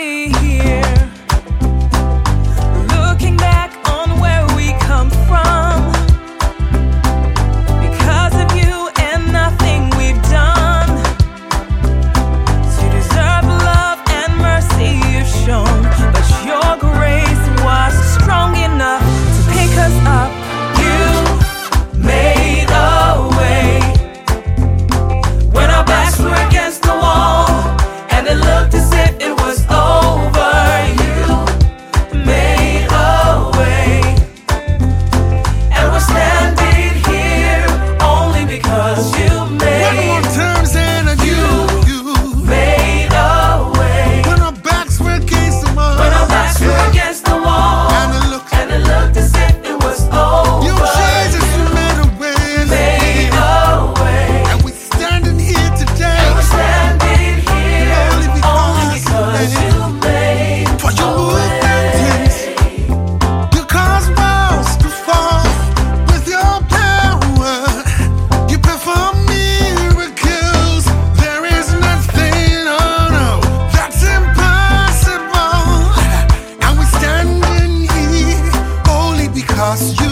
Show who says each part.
Speaker 1: we're here.
Speaker 2: you.